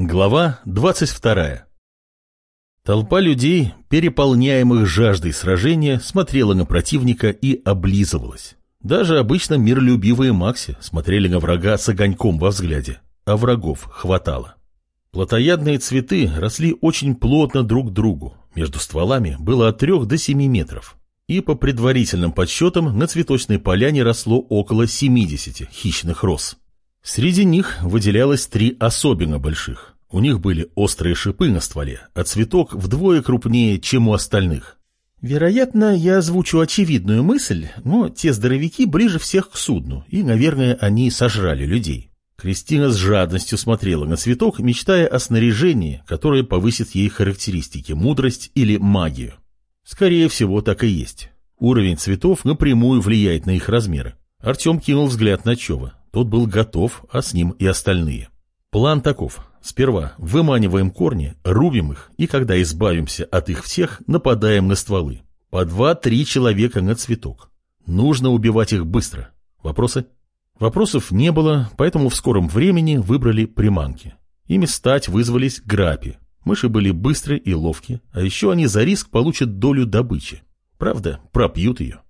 Глава 22. Толпа людей, переполняемых жаждой сражения, смотрела на противника и облизывалась. Даже обычно миролюбивые Макси смотрели на врага с огоньком во взгляде, а врагов хватало. Плотоядные цветы росли очень плотно друг к другу, между стволами было от 3 до 7 метров. И по предварительным подсчетам на цветочной поляне росло около 70 хищных роз. Среди них выделялось три особенно больших. У них были острые шипы на стволе, а цветок вдвое крупнее, чем у остальных. Вероятно, я озвучу очевидную мысль, но те здоровяки ближе всех к судну, и, наверное, они сожрали людей. Кристина с жадностью смотрела на цветок, мечтая о снаряжении, которое повысит ей характеристики, мудрость или магию. Скорее всего, так и есть. Уровень цветов напрямую влияет на их размеры. Артем кинул взгляд на Чова. Тот был готов, а с ним и остальные. План таков. Сперва выманиваем корни, рубим их, и когда избавимся от их всех, нападаем на стволы. По два-три человека на цветок. Нужно убивать их быстро. Вопросы? Вопросов не было, поэтому в скором времени выбрали приманки. Ими стать вызвались грапи. Мыши были быстрые и ловкие, а еще они за риск получат долю добычи. Правда, пропьют ее.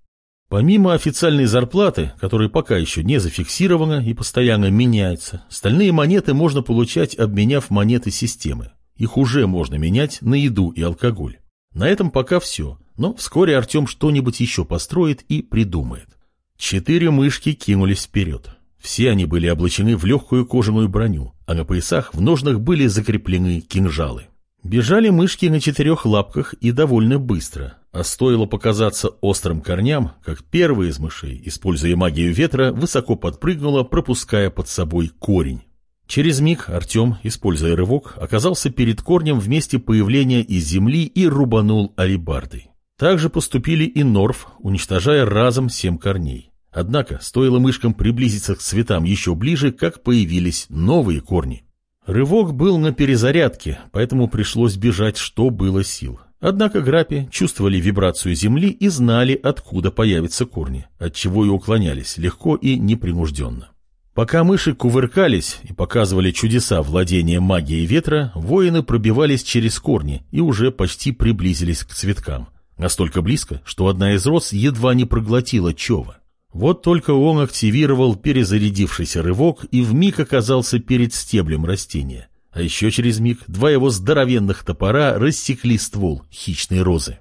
Помимо официальной зарплаты, которая пока еще не зафиксирована и постоянно меняется, стальные монеты можно получать, обменяв монеты системы. Их уже можно менять на еду и алкоголь. На этом пока все, но вскоре Артем что-нибудь еще построит и придумает. Четыре мышки кинулись вперед. Все они были облачены в легкую кожаную броню, а на поясах в ножнах были закреплены кинжалы. Бежали мышки на четырех лапках и довольно быстро, а стоило показаться острым корням, как первая из мышей, используя магию ветра, высоко подпрыгнула, пропуская под собой корень. Через миг Артем, используя рывок, оказался перед корнем в месте появления из земли и рубанул алибардой. Так же поступили и Норф, уничтожая разом семь корней. Однако, стоило мышкам приблизиться к цветам еще ближе, как появились новые корни. Рывок был на перезарядке, поэтому пришлось бежать, что было сил. Однако грапи чувствовали вибрацию земли и знали, откуда появятся корни, отчего и уклонялись легко и непринужденно. Пока мыши кувыркались и показывали чудеса владения магией ветра, воины пробивались через корни и уже почти приблизились к цветкам. Настолько близко, что одна из роз едва не проглотила Чова. Вот только он активировал перезарядившийся рывок и вмиг оказался перед стеблем растения. А еще через миг два его здоровенных топора рассекли ствол хищной розы.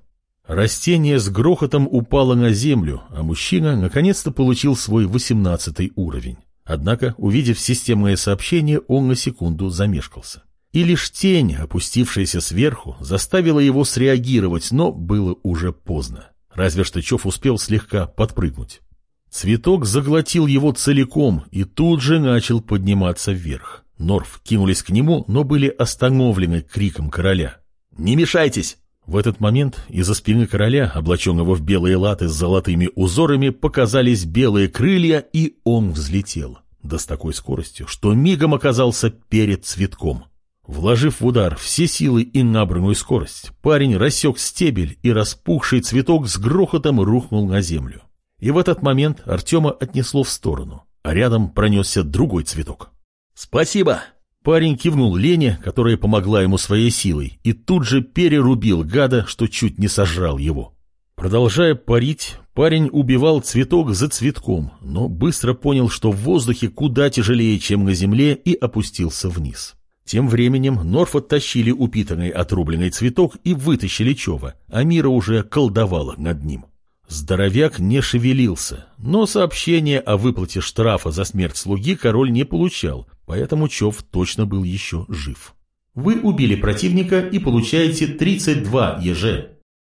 Растение с грохотом упало на землю, а мужчина наконец-то получил свой восемнадцатый уровень. Однако, увидев системное сообщение, он на секунду замешкался. И лишь тень, опустившаяся сверху, заставила его среагировать, но было уже поздно. Разве что Чов успел слегка подпрыгнуть. Цветок заглотил его целиком и тут же начал подниматься вверх. Норф кинулись к нему, но были остановлены криком короля. «Не мешайтесь!» В этот момент из-за спины короля, облаченного в белые латы с золотыми узорами, показались белые крылья, и он взлетел. Да с такой скоростью, что мигом оказался перед цветком. Вложив в удар все силы и набранную скорость, парень рассек стебель, и распухший цветок с грохотом рухнул на землю. И в этот момент Артема отнесло в сторону, а рядом пронесся другой цветок. «Спасибо!» Парень кивнул Лене, которая помогла ему своей силой, и тут же перерубил гада, что чуть не сожрал его. Продолжая парить, парень убивал цветок за цветком, но быстро понял, что в воздухе куда тяжелее, чем на земле, и опустился вниз. Тем временем Норф оттащили упитанный отрубленный цветок и вытащили Чова, а Мира уже колдовала над ним. Здоровяк не шевелился, но сообщение о выплате штрафа за смерть слуги король не получал, поэтому Чов точно был еще жив. Вы убили противника и получаете 32 ЕЖ.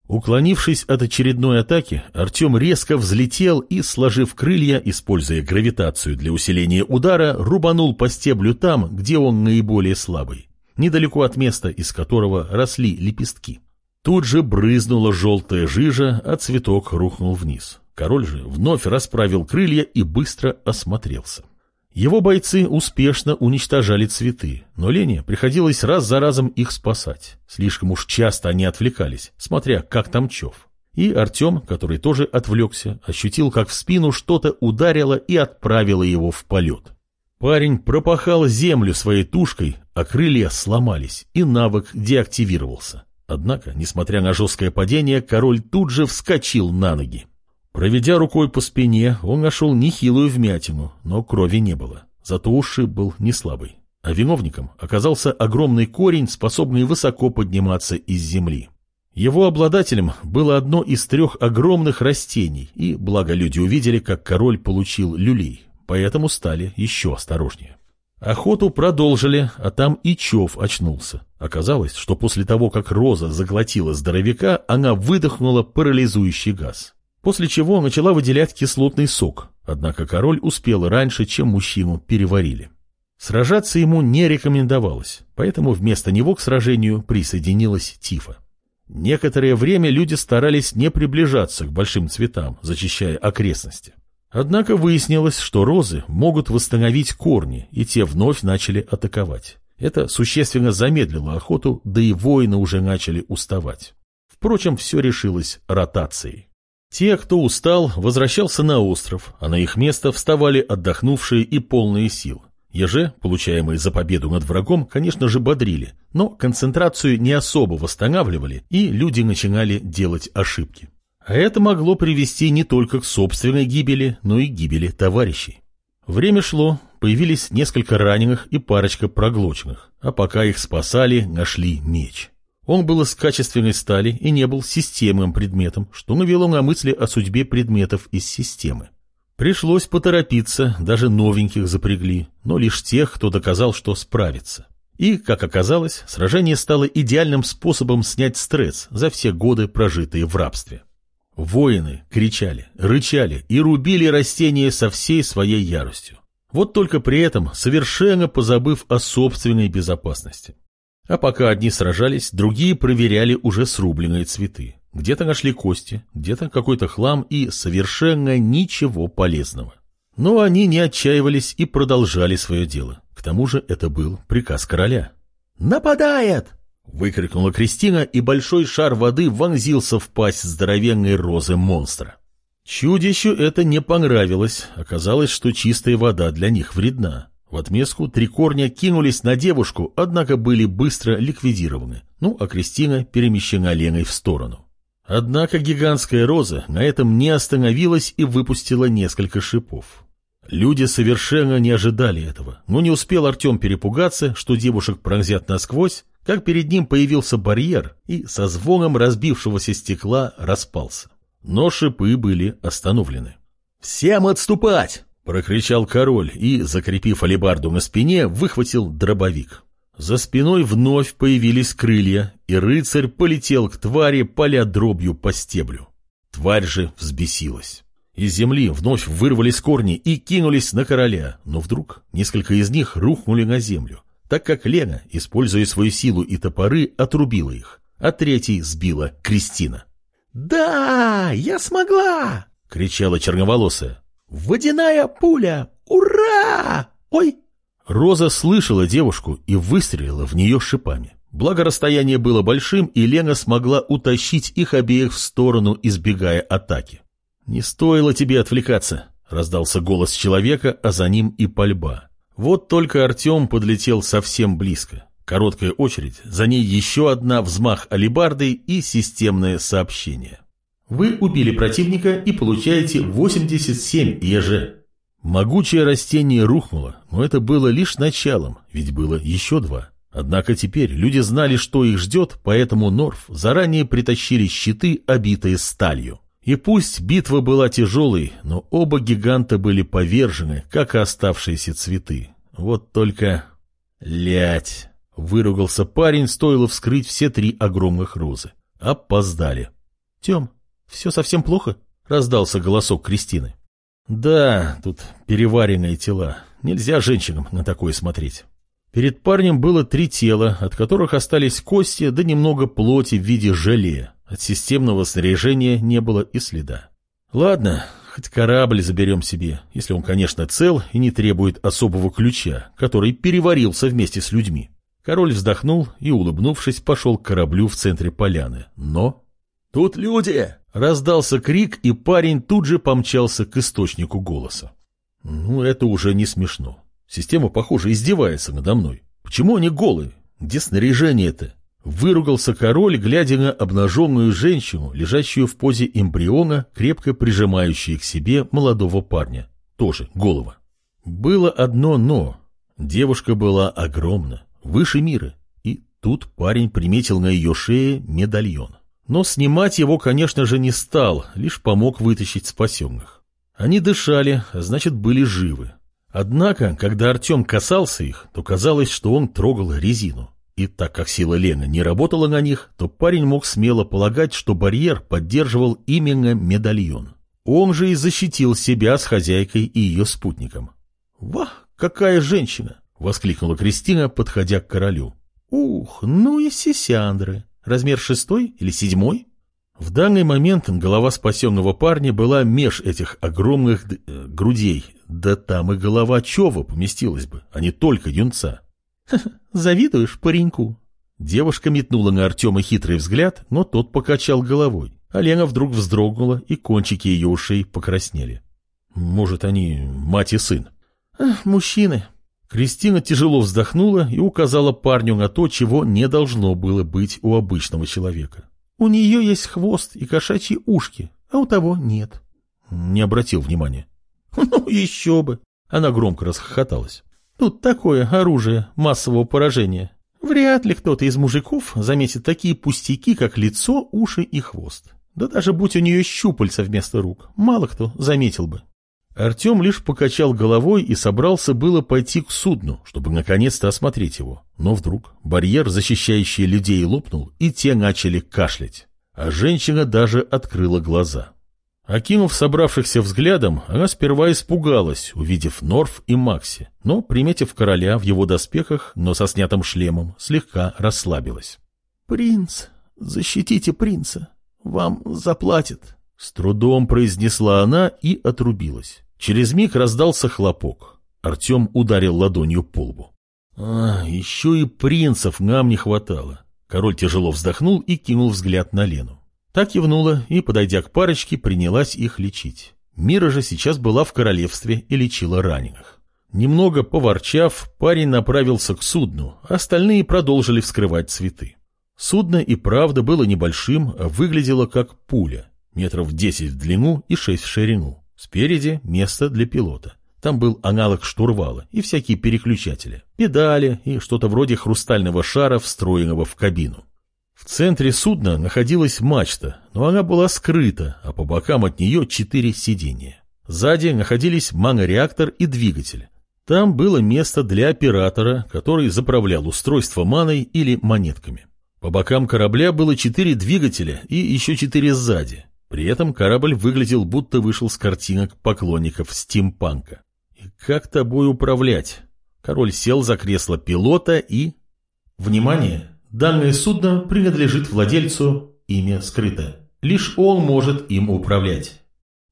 Уклонившись от очередной атаки, Артем резко взлетел и, сложив крылья, используя гравитацию для усиления удара, рубанул по стеблю там, где он наиболее слабый, недалеко от места, из которого росли лепестки. Тут же брызнула желтая жижа, а цветок рухнул вниз. Король же вновь расправил крылья и быстро осмотрелся. Его бойцы успешно уничтожали цветы, но Лене приходилось раз за разом их спасать. Слишком уж часто они отвлекались, смотря как там Чев. И Артем, который тоже отвлекся, ощутил, как в спину что-то ударило и отправило его в полет. Парень пропахал землю своей тушкой, а крылья сломались, и навык деактивировался. Однако, несмотря на жесткое падение, король тут же вскочил на ноги. Проведя рукой по спине, он нашел нехилую вмятину, но крови не было. Зато ушиб был не слабый. А виновником оказался огромный корень, способный высоко подниматься из земли. Его обладателем было одно из трех огромных растений, и благо люди увидели, как король получил люлей, поэтому стали еще осторожнее. Охоту продолжили, а там и Чов очнулся. Оказалось, что после того, как Роза заглотила здоровяка, она выдохнула парализующий газ. После чего начала выделять кислотный сок, однако король успел раньше, чем мужчину переварили. Сражаться ему не рекомендовалось, поэтому вместо него к сражению присоединилась Тифа. Некоторое время люди старались не приближаться к большим цветам, зачищая окрестности. Однако выяснилось, что розы могут восстановить корни, и те вновь начали атаковать. Это существенно замедлило охоту, да и воины уже начали уставать. Впрочем, все решилось ротацией. Те, кто устал, возвращался на остров, а на их место вставали отдохнувшие и полные сил. Еже, получаемые за победу над врагом, конечно же, бодрили, но концентрацию не особо восстанавливали, и люди начинали делать ошибки. А это могло привести не только к собственной гибели, но и гибели товарищей. Время шло, появились несколько раненых и парочка проглоченных, а пока их спасали, нашли меч. Он был из качественной стали и не был системным предметом, что навело на мысли о судьбе предметов из системы. Пришлось поторопиться, даже новеньких запрягли, но лишь тех, кто доказал, что справится. И, как оказалось, сражение стало идеальным способом снять стресс за все годы, прожитые в рабстве. Воины кричали, рычали и рубили растения со всей своей яростью. Вот только при этом совершенно позабыв о собственной безопасности. А пока одни сражались, другие проверяли уже срубленные цветы. Где-то нашли кости, где-то какой-то хлам и совершенно ничего полезного. Но они не отчаивались и продолжали свое дело. К тому же это был приказ короля. «Нападает!» Выкрикнула Кристина, и большой шар воды вонзился в пасть здоровенной розы монстра. Чудищу это не понравилось. Оказалось, что чистая вода для них вредна. В отместку три корня кинулись на девушку, однако были быстро ликвидированы. Ну, а Кристина перемещена Леной в сторону. Однако гигантская роза на этом не остановилась и выпустила несколько шипов. Люди совершенно не ожидали этого, но не успел Артем перепугаться, что девушек пронзят насквозь, как перед ним появился барьер и со звоном разбившегося стекла распался. Но шипы были остановлены. «Всем отступать!» — прокричал король и, закрепив алебарду на спине, выхватил дробовик. За спиной вновь появились крылья, и рыцарь полетел к твари, поля дробью по стеблю. Тварь же взбесилась. Из земли вновь вырвались корни и кинулись на короля, но вдруг несколько из них рухнули на землю так как Лена, используя свою силу и топоры, отрубила их, а третий сбила Кристина. «Да, я смогла!» — кричала черноволосая. «Водяная пуля! Ура! Ой!» Роза слышала девушку и выстрелила в нее шипами. Благо расстояние было большим, и Лена смогла утащить их обеих в сторону, избегая атаки. «Не стоило тебе отвлекаться», — раздался голос человека, а за ним и пальба. Вот только Артем подлетел совсем близко. Короткая очередь, за ней еще одна взмах алибардой и системное сообщение. Вы убили противника и получаете 87 ЕЖ. Могучее растение рухнуло, но это было лишь началом, ведь было еще два. Однако теперь люди знали, что их ждет, поэтому Норф заранее притащили щиты, обитые сталью. И пусть битва была тяжелой, но оба гиганта были повержены, как и оставшиеся цветы. Вот только... Лять! Выругался парень, стоило вскрыть все три огромных розы. Опоздали. Тем, все совсем плохо? Раздался голосок Кристины. Да, тут переваренные тела. Нельзя женщинам на такое смотреть. Перед парнем было три тела, от которых остались кости да немного плоти в виде желе. От системного снаряжения не было и следа. Ладно, хоть корабль заберем себе, если он, конечно, цел и не требует особого ключа, который переварился вместе с людьми. Король вздохнул и, улыбнувшись, пошел к кораблю в центре поляны. Но... «Тут люди!» — раздался крик, и парень тут же помчался к источнику голоса. Ну, это уже не смешно. Система, похоже, издевается надо мной. Почему они голые? Где снаряжение-то? Выругался король, глядя на обнаженную женщину, лежащую в позе эмбриона, крепко прижимающую к себе молодого парня. Тоже голова. Было одно «но». Девушка была огромна, выше мира. И тут парень приметил на ее шее медальон. Но снимать его, конечно же, не стал, лишь помог вытащить спасенных. Они дышали, а значит, были живы. Однако, когда Артем касался их, то казалось, что он трогал резину. И так как сила Лены не работала на них, то парень мог смело полагать, что барьер поддерживал именно медальон. Он же и защитил себя с хозяйкой и ее спутником. «Вах, какая женщина!» — воскликнула Кристина, подходя к королю. «Ух, ну и сисяндры! Размер шестой или седьмой?» В данный момент голова спасенного парня была меж этих огромных э, грудей, да там и голова Чова поместилась бы, а не только юнца. завидуешь пареньку?» Девушка метнула на Артема хитрый взгляд, но тот покачал головой. А Лена вдруг вздрогнула, и кончики ее ушей покраснели. «Может, они мать и сын?» Ах, «Мужчины». Кристина тяжело вздохнула и указала парню на то, чего не должно было быть у обычного человека. «У нее есть хвост и кошачьи ушки, а у того нет». Не обратил внимания. «Ну, еще бы!» Она громко расхохоталась. Тут такое оружие массового поражения. Вряд ли кто-то из мужиков заметит такие пустяки, как лицо, уши и хвост. Да даже будь у нее щупальца вместо рук, мало кто заметил бы. Артем лишь покачал головой и собрался было пойти к судну, чтобы наконец-то осмотреть его. Но вдруг барьер, защищающий людей, лопнул, и те начали кашлять. А женщина даже открыла глаза. Окинув собравшихся взглядом, она сперва испугалась, увидев Норф и Макси, но, приметив короля в его доспехах, но со снятым шлемом, слегка расслабилась. «Принц, защитите принца, вам заплатят», — с трудом произнесла она и отрубилась. Через миг раздался хлопок. Артем ударил ладонью по лбу. «А, еще и принцев нам не хватало». Король тяжело вздохнул и кинул взгляд на Лену. Так кивнула и, подойдя к парочке, принялась их лечить. Мира же сейчас была в королевстве и лечила раненых. Немного поворчав, парень направился к судну, остальные продолжили вскрывать цветы. Судно и правда было небольшим, а выглядело как пуля, метров 10 в длину и 6 в ширину. Спереди место для пилота. Там был аналог штурвала и всякие переключатели, педали и что-то вроде хрустального шара, встроенного в кабину. В центре судна находилась мачта, но она была скрыта, а по бокам от нее четыре сиденья. Сзади находились манореактор и двигатель. Там было место для оператора, который заправлял устройство маной или монетками. По бокам корабля было четыре двигателя и еще четыре сзади. При этом корабль выглядел, будто вышел с картинок поклонников стимпанка. И как тобой управлять? Король сел за кресло пилота и... Внимание! Данное судно принадлежит владельцу, имя скрыто. Лишь он может им управлять.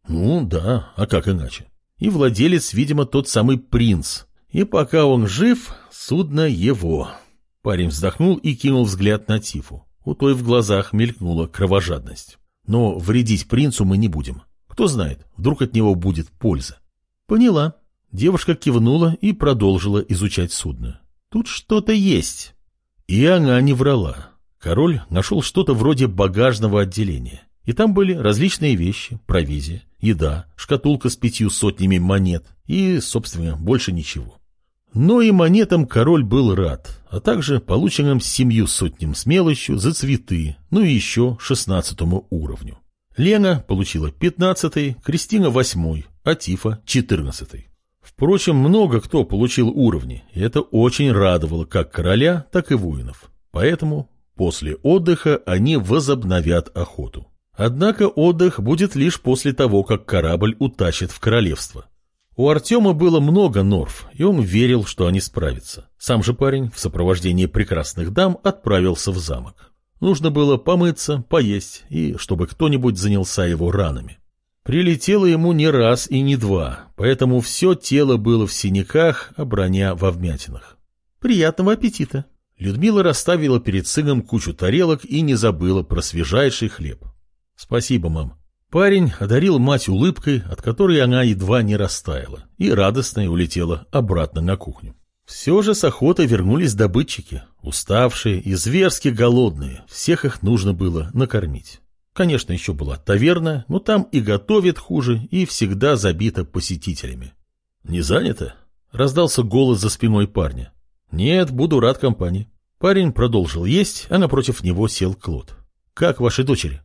Ну да, а как иначе? И владелец, видимо, тот самый принц. И пока он жив, судно его. Парень вздохнул и кинул взгляд на Тифу. У той в глазах мелькнула кровожадность. Но вредить принцу мы не будем. Кто знает, вдруг от него будет польза. Поняла. Девушка кивнула и продолжила изучать судно. Тут что-то есть. И она не врала. Король нашел что-то вроде багажного отделения. И там были различные вещи, провизия, еда, шкатулка с пятью сотнями монет и, собственно, больше ничего. Но и монетам король был рад, а также полученным семью сотням с мелочью за цветы, ну и еще шестнадцатому уровню. Лена получила пятнадцатый, Кристина восьмой, а Тифа четырнадцатый. Впрочем, много кто получил уровни, и это очень радовало как короля, так и воинов. Поэтому после отдыха они возобновят охоту. Однако отдых будет лишь после того, как корабль утащит в королевство. У Артема было много норф, и он верил, что они справятся. Сам же парень в сопровождении прекрасных дам отправился в замок. Нужно было помыться, поесть и чтобы кто-нибудь занялся его ранами. Прилетело ему не раз и не два, поэтому все тело было в синяках, а броня во вмятинах. «Приятного аппетита!» Людмила расставила перед сыном кучу тарелок и не забыла про свежайший хлеб. «Спасибо, мам». Парень одарил мать улыбкой, от которой она едва не растаяла, и радостно улетела обратно на кухню. Все же с охотой вернулись добытчики, уставшие и зверски голодные, всех их нужно было накормить. Конечно, еще была таверна, но там и готовят хуже, и всегда забита посетителями. «Не занято?» — раздался голос за спиной парня. «Нет, буду рад компании». Парень продолжил есть, а напротив него сел Клод. «Как ваши дочери?»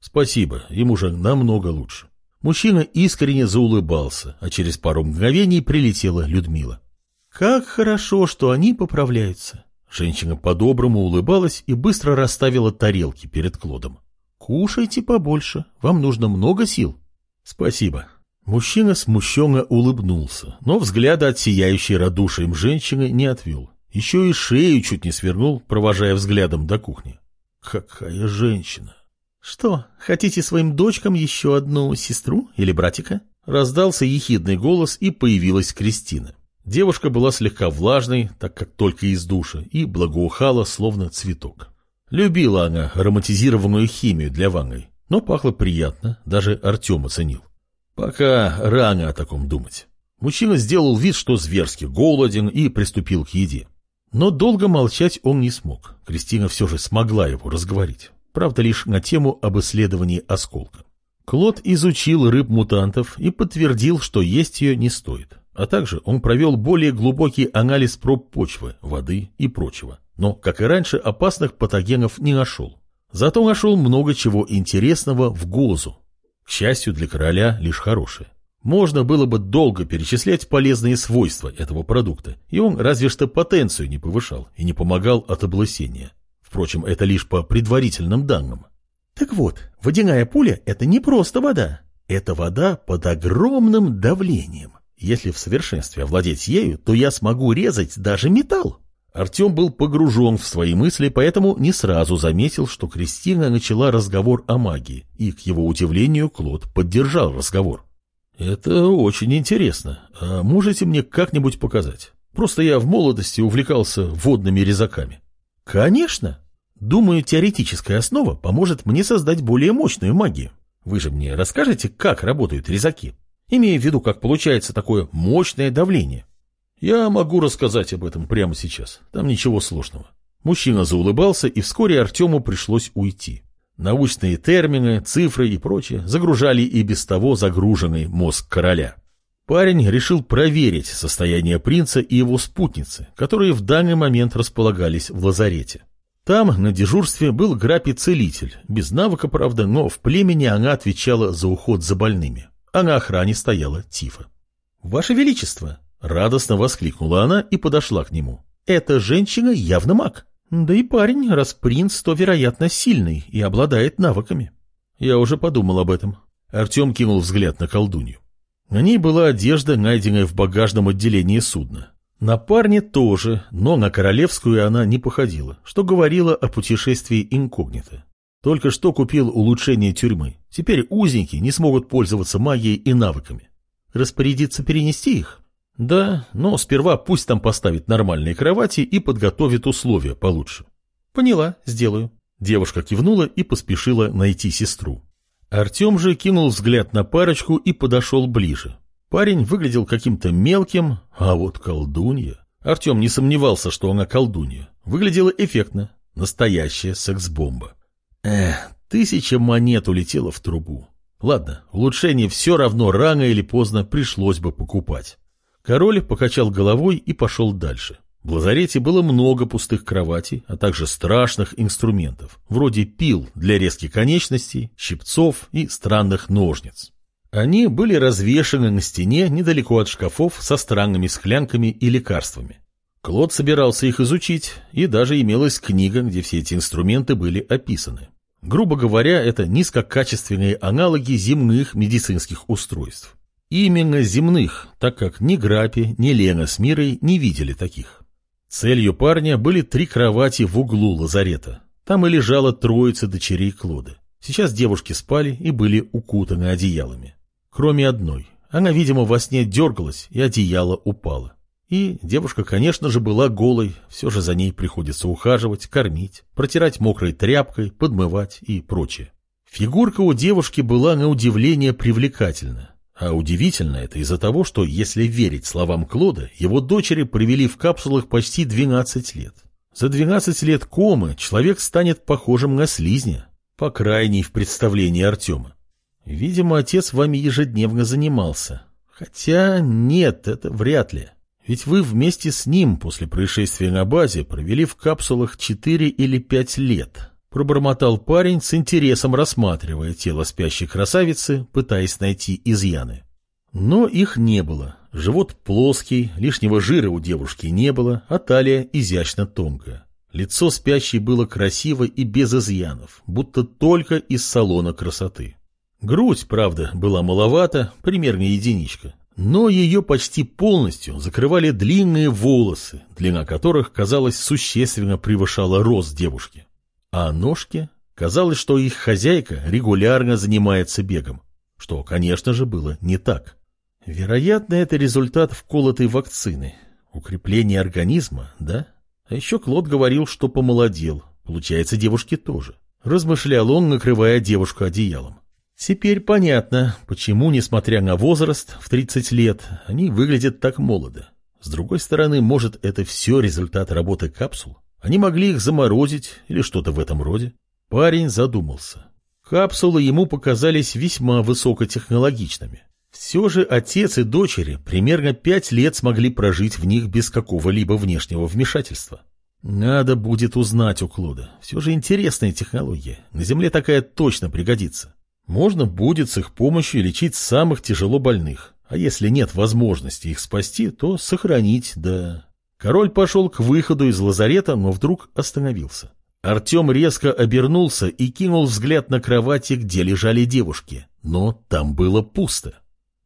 Спасибо, им уже намного лучше. Мужчина искренне заулыбался, а через пару мгновений прилетела Людмила. Как хорошо, что они поправляются. Женщина по-доброму улыбалась и быстро расставила тарелки перед Клодом. Кушайте побольше, вам нужно много сил. Спасибо. Мужчина смущенно улыбнулся, но взгляда от сияющей радушием женщины не отвел. Еще и шею чуть не свернул, провожая взглядом до кухни. Какая женщина! «Что, хотите своим дочкам еще одну сестру или братика?» Раздался ехидный голос, и появилась Кристина. Девушка была слегка влажной, так как только из душа, и благоухала, словно цветок. Любила она ароматизированную химию для ванной, но пахло приятно, даже Артем оценил. Пока рано о таком думать. Мужчина сделал вид, что зверски голоден, и приступил к еде. Но долго молчать он не смог. Кристина все же смогла его разговорить правда лишь на тему об исследовании осколка. Клод изучил рыб-мутантов и подтвердил, что есть ее не стоит. А также он провел более глубокий анализ проб почвы, воды и прочего. Но, как и раньше, опасных патогенов не нашел. Зато нашел много чего интересного в ГОЗу. К счастью для короля, лишь хорошее. Можно было бы долго перечислять полезные свойства этого продукта, и он разве что потенцию не повышал и не помогал от облысения. Впрочем, это лишь по предварительным данным. Так вот, водяная пуля – это не просто вода. Это вода под огромным давлением. Если в совершенстве овладеть ею, то я смогу резать даже металл. Артем был погружен в свои мысли, поэтому не сразу заметил, что Кристина начала разговор о магии, и, к его удивлению, Клод поддержал разговор. «Это очень интересно. А можете мне как-нибудь показать? Просто я в молодости увлекался водными резаками». Конечно. Думаю, теоретическая основа поможет мне создать более мощную магию. Вы же мне расскажете, как работают резаки, имея в виду, как получается такое мощное давление. Я могу рассказать об этом прямо сейчас. Там ничего сложного. Мужчина заулыбался, и вскоре Артему пришлось уйти. Научные термины, цифры и прочее загружали и без того загруженный мозг короля. Парень решил проверить состояние принца и его спутницы, которые в данный момент располагались в лазарете. Там на дежурстве был Грапи-целитель, без навыка, правда, но в племени она отвечала за уход за больными, а на охране стояла Тифа. «Ваше Величество!» — радостно воскликнула она и подошла к нему. «Эта женщина явно маг. Да и парень, раз принц, то, вероятно, сильный и обладает навыками». Я уже подумал об этом. Артем кинул взгляд на колдунью. На ней была одежда, найденная в багажном отделении судна. На парне тоже, но на королевскую она не походила, что говорило о путешествии инкогнито. Только что купил улучшение тюрьмы. Теперь узники не смогут пользоваться магией и навыками. Распорядиться перенести их? Да, но сперва пусть там поставит нормальные кровати и подготовит условия получше. Поняла, сделаю. Девушка кивнула и поспешила найти сестру. Артем же кинул взгляд на парочку и подошел ближе. Парень выглядел каким-то мелким, а вот колдунья... Артем не сомневался, что она колдунья. Выглядела эффектно. Настоящая секс-бомба. Эх, тысяча монет улетела в трубу. Ладно, улучшение все равно рано или поздно пришлось бы покупать. Король покачал головой и пошел дальше. В лазарете было много пустых кроватей, а также страшных инструментов, вроде пил для резки конечностей, щипцов и странных ножниц. Они были развешаны на стене недалеко от шкафов со странными склянками и лекарствами. Клод собирался их изучить, и даже имелась книга, где все эти инструменты были описаны. Грубо говоря, это низкокачественные аналоги земных медицинских устройств. Именно земных, так как ни Грапи, ни Лена с Мирой не видели таких. Целью парня были три кровати в углу лазарета. Там и лежала троица дочерей Клоды. Сейчас девушки спали и были укутаны одеялами. Кроме одной. Она, видимо, во сне дергалась, и одеяло упало. И девушка, конечно же, была голой, все же за ней приходится ухаживать, кормить, протирать мокрой тряпкой, подмывать и прочее. Фигурка у девушки была на удивление привлекательна. А удивительно это из-за того, что, если верить словам Клода, его дочери провели в капсулах почти 12 лет. За 12 лет комы человек станет похожим на слизня, по крайней в представлении Артема. Видимо, отец вами ежедневно занимался. Хотя нет, это вряд ли. Ведь вы вместе с ним после происшествия на базе провели в капсулах 4 или 5 лет. Пробормотал парень с интересом рассматривая тело спящей красавицы, пытаясь найти изъяны. Но их не было. Живот плоский, лишнего жира у девушки не было, а талия изящно тонкая. Лицо спящей было красиво и без изъянов, будто только из салона красоты. Грудь, правда, была маловата, примерно единичка, но ее почти полностью закрывали длинные волосы, длина которых, казалось, существенно превышала рост девушки. А ножки? Казалось, что их хозяйка регулярно занимается бегом, что, конечно же, было не так. Вероятно, это результат вколотой вакцины. Укрепление организма, да? А еще Клод говорил, что помолодел. Получается, девушке тоже. Размышлял он, накрывая девушку одеялом. Теперь понятно, почему, несмотря на возраст в 30 лет, они выглядят так молодо. С другой стороны, может, это все результат работы капсул? Они могли их заморозить или что-то в этом роде? Парень задумался. Капсулы ему показались весьма высокотехнологичными. Все же отец и дочери примерно пять лет смогли прожить в них без какого-либо внешнего вмешательства. Надо будет узнать у Клода. Все же интересная технология. На Земле такая точно пригодится. Можно будет с их помощью лечить самых тяжело больных, а если нет возможности их спасти, то сохранить, да... Король пошел к выходу из лазарета, но вдруг остановился. Артем резко обернулся и кинул взгляд на кровати, где лежали девушки, но там было пусто.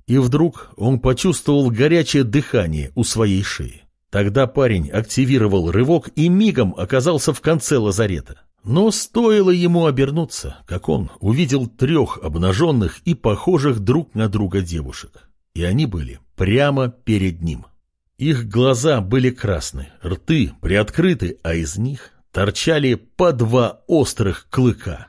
И вдруг он почувствовал горячее дыхание у своей шеи. Тогда парень активировал рывок и мигом оказался в конце лазарета. Но стоило ему обернуться, как он увидел трех обнаженных и похожих друг на друга девушек. И они были прямо перед ним. Их глаза были красны, рты приоткрыты, а из них торчали по два острых клыка.